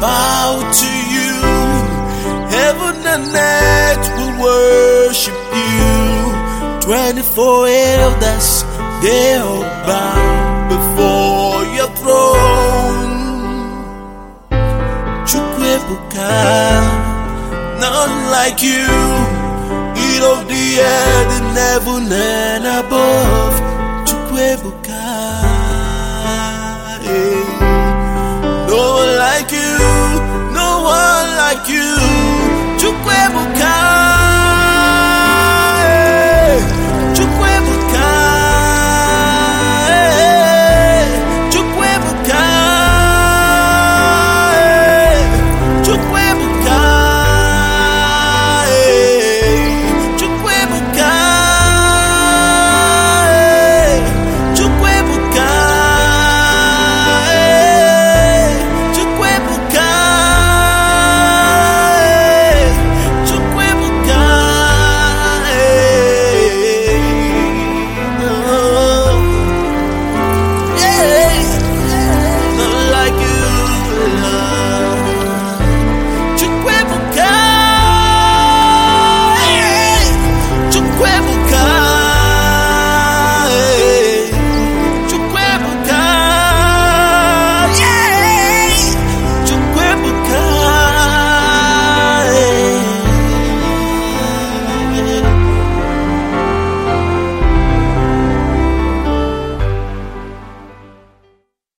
bow to you. Heaven and earth will worship you. Twenty-four elders, they all bow before your throne. Chukwuebuka, none like you. Eat of the earth in heaven and above. like you.